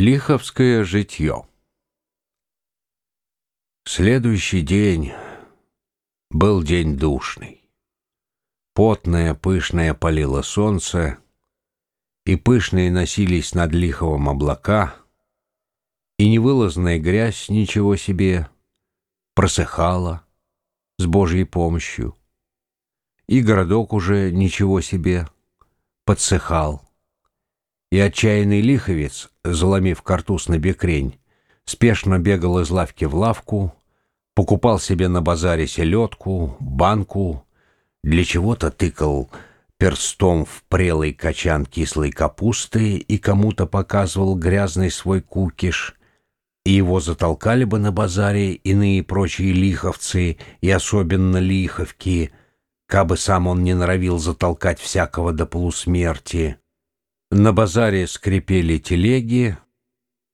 Лиховское житье Следующий день был день душный. Потное, пышное палило солнце, и пышные носились над Лиховом облака, и невылазная грязь ничего себе просыхала с Божьей помощью, и городок уже ничего себе подсыхал. И отчаянный лиховец, заломив картуз на бекрень, спешно бегал из лавки в лавку, покупал себе на базаре селедку, банку, для чего-то тыкал перстом в прелый качан кислой капусты и кому-то показывал грязный свой кукиш, и его затолкали бы на базаре иные прочие лиховцы и особенно лиховки, кабы сам он не норовил затолкать всякого до полусмерти. На базаре скрипели телеги,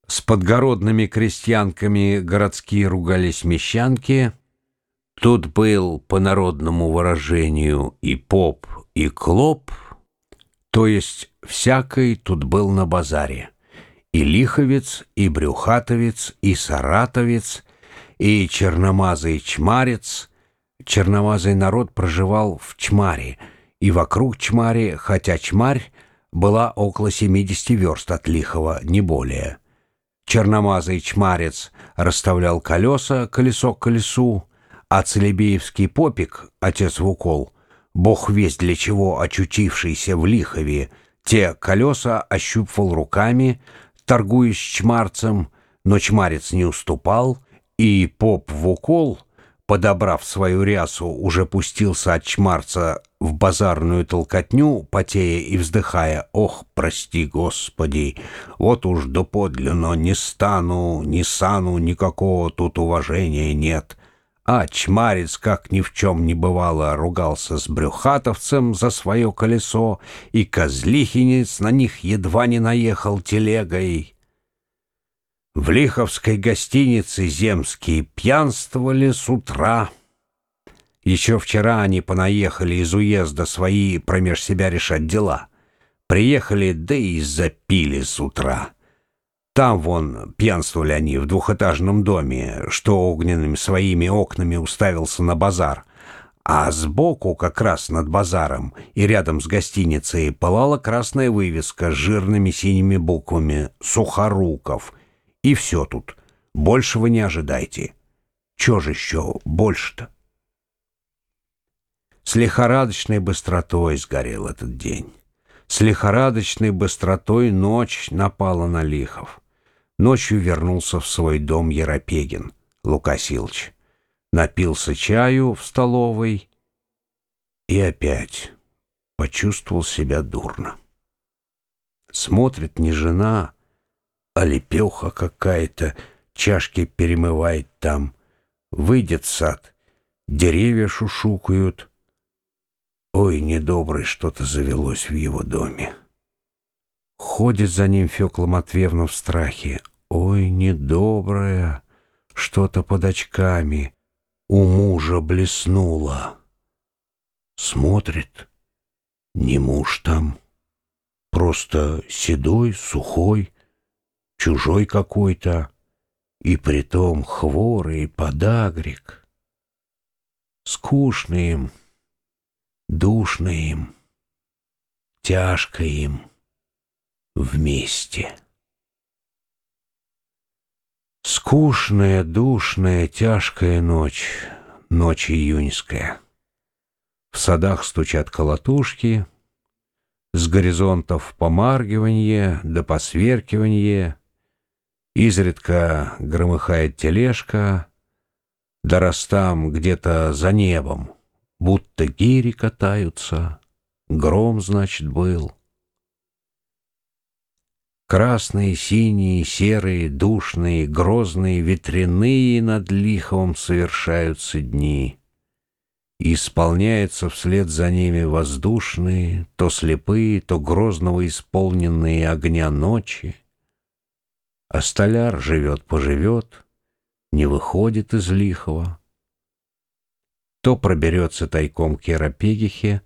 с подгородными крестьянками городские ругались мещанки. Тут был, по народному выражению, и поп, и клоп, то есть всякой тут был на базаре. И лиховец, и брюхатовец, и саратовец, и черномазый чмарец. Черномазый народ проживал в Чмаре, и вокруг Чмари, хотя Чмарь была около 70 верст от Лихова, не более. Черномазый чмарец расставлял колеса колесо к колесу, а Целебеевский попик, отец в укол, бог весть для чего очутившийся в Лихове, те колеса ощупывал руками, торгуясь чмарцем, но чмарец не уступал, и поп в укол подобрав свою рясу, уже пустился от чмарца в базарную толкотню, потея и вздыхая, «Ох, прости, Господи, вот уж доподлинно не стану, ни сану, никакого тут уважения нет». А чмарец, как ни в чем не бывало, ругался с брюхатовцем за свое колесо, и козлихинец на них едва не наехал телегой. В Лиховской гостинице земские пьянствовали с утра. Еще вчера они понаехали из уезда свои промеж себя решать дела. Приехали, да и запили с утра. Там, вон, пьянствовали они в двухэтажном доме, что огненными своими окнами уставился на базар. А сбоку, как раз над базаром и рядом с гостиницей, пылала красная вывеска с жирными синими буквами «Сухоруков», и все тут. Больше вы не ожидайте. Че же еще больше-то? С лихорадочной быстротой сгорел этот день. С лихорадочной быстротой ночь напала на Лихов. Ночью вернулся в свой дом Еропегин, Лука Силыч. Напился чаю в столовой и опять почувствовал себя дурно. Смотрит не жена, а лепеха какая-то, чашки перемывает там. Выйдет сад, деревья шушукают. Ой, недобрый что-то завелось в его доме. Ходит за ним Фёкла Матвеевна в страхе. Ой, недоброе, что-то под очками. У мужа блеснуло. Смотрит, не муж там, просто седой, сухой, чужой какой-то, и притом хворый подагрик. Скучно им, душно им, тяжко им вместе. Скучная, душная, тяжкая ночь, ночь июньская. В садах стучат колотушки, с горизонтов помаргиванье да посверкиванье — Изредка громыхает тележка, да растам где-то за небом, будто гири катаются, гром, значит, был. Красные, синие, серые, душные, грозные, ветряные над лиховом совершаются дни. И исполняются вслед за ними воздушные, то слепые, то грозного исполненные огня ночи. А столяр живет-поживет, не выходит из лихого. То проберется тайком к Еропегихе,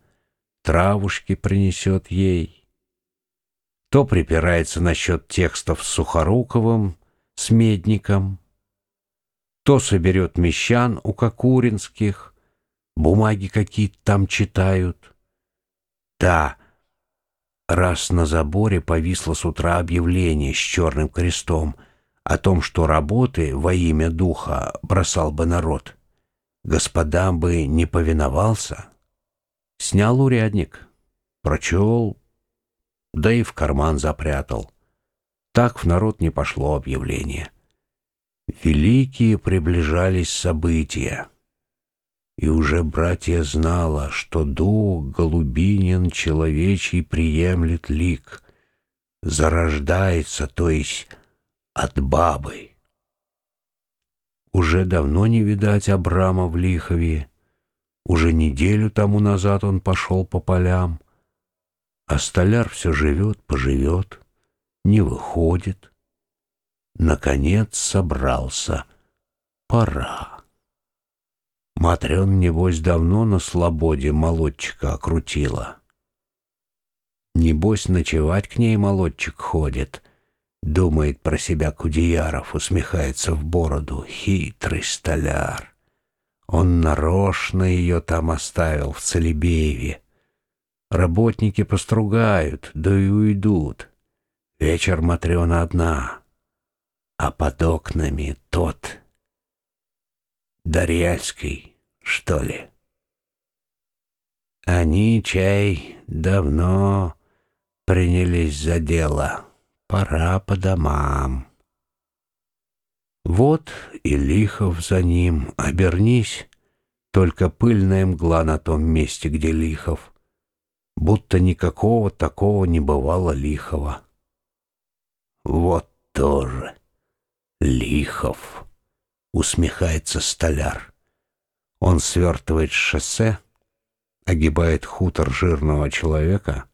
травушки принесет ей, то припирается насчет текстов с Сухоруковым, с Медником, то соберет мещан у Кокуринских, бумаги какие-то там читают. Да, раз на заборе повисло с утра объявление с черным крестом о том, что работы во имя духа бросал бы народ, господам бы не повиновался, снял урядник, прочел, да и в карман запрятал. Так в народ не пошло объявление. Великие приближались события. И уже братья знала, что дух голубинин человечий приемлет лик, зарождается, то есть от бабы. Уже давно не видать Абрама в Лихове, уже неделю тому назад он пошел по полям, а столяр все живет, поживет, не выходит. Наконец собрался. Пора. Матрен, небось, давно на слободе молодчика окрутила. Небось, ночевать к ней молодчик ходит. Думает про себя Кудеяров, усмехается в бороду. Хитрый столяр. Он нарочно ее там оставил, в Целебееве. Работники постругают, да и уйдут. Вечер Матрена одна, а под окнами тот. Дарьяльский, что ли? Они, чай, давно принялись за дело. Пора по домам. Вот и Лихов за ним. Обернись, только пыльная мгла на том месте, где Лихов будто никакого такого не бывало лихого. Вот тоже лихов, усмехается столяр. Он свертывает шоссе, огибает хутор жирного человека,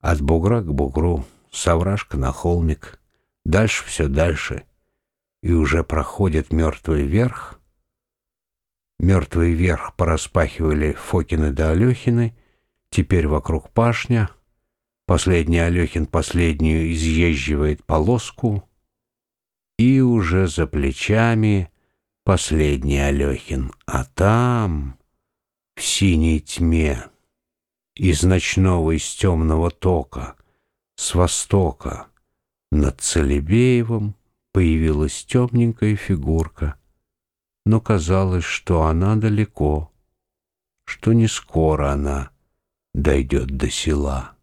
от бугра к бугру, с овражка на холмик, дальше все дальше, и уже проходит мертвый верх. Мертвый верх пораспахивали Фокины да Алехины, Теперь вокруг пашня. Последний Алехин последнюю изъезживает полоску. И уже за плечами последний Алехин. А там, в синей тьме, из ночного, из темного тока, с востока, над Целебеевым появилась темненькая фигурка, но казалось, что она далеко, что не скоро она дойдет до села.